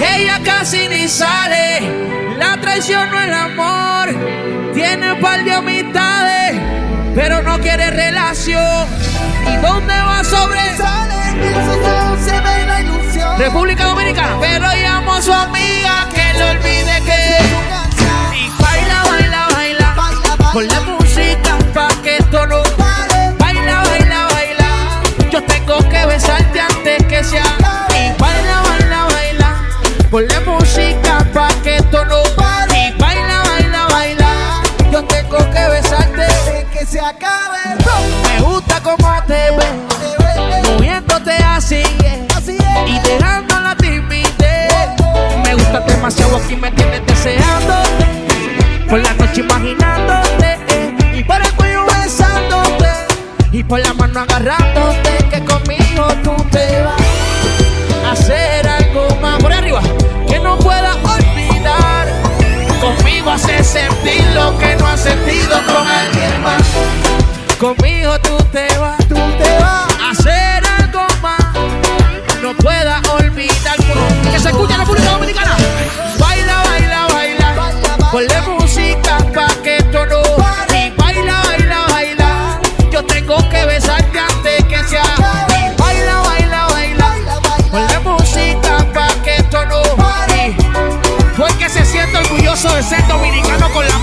Ella casi ni sale, la traición no el amor. Tiene un par de amistades, pero no quiere relación. ¿Y dónde va sobre? República Dominicana, pero llamo a su amiga que le olvide que. Y baila, baila, baila. Con la Ponle música pa' que esto no Y baila, baila, baila. Yo tengo que besarte. Que se acabe el rock. Me gusta cómo te ves, moviéndote así. Así es. Y dejando la timidez. Me gusta demasiado aquí, me tienes deseándote. Por la noche imaginándote. eh, Y por el cuello besándote. Y por la mano agarrándote. Que conmigo tú te Conmigo tú te vas Tú te vas. hacer algo más. No pueda olvidar que se escucha en la República Dominicana. Baila, baila, baila. Ponle música pa' que esto no. Y baila, baila, baila. Yo tengo que besarte antes que sea. Baila, baila, baila. Ponle música pa' que esto no. Fue que se siente orgulloso de ser dominicano con la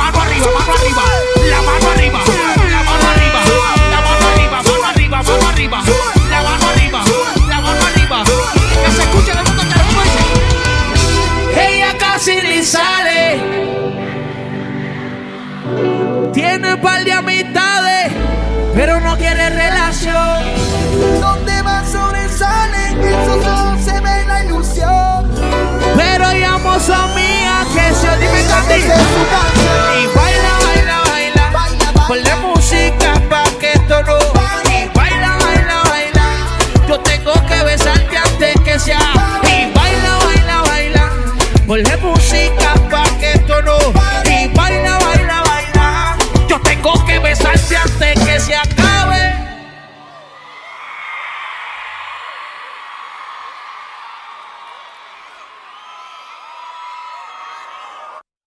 Tiene un par de amistades, pero no quiere relación. Donde más sobresalen, en sus ojos se ve la ilusión. Pero llamo su amiga que se contigo. su canción. Y baila, baila, baila. Baila, baila. Ponle música pa' que esto no. Y baila, baila, baila. Yo tengo que besarte antes que sea. Y baila, baila, baila. Ponle música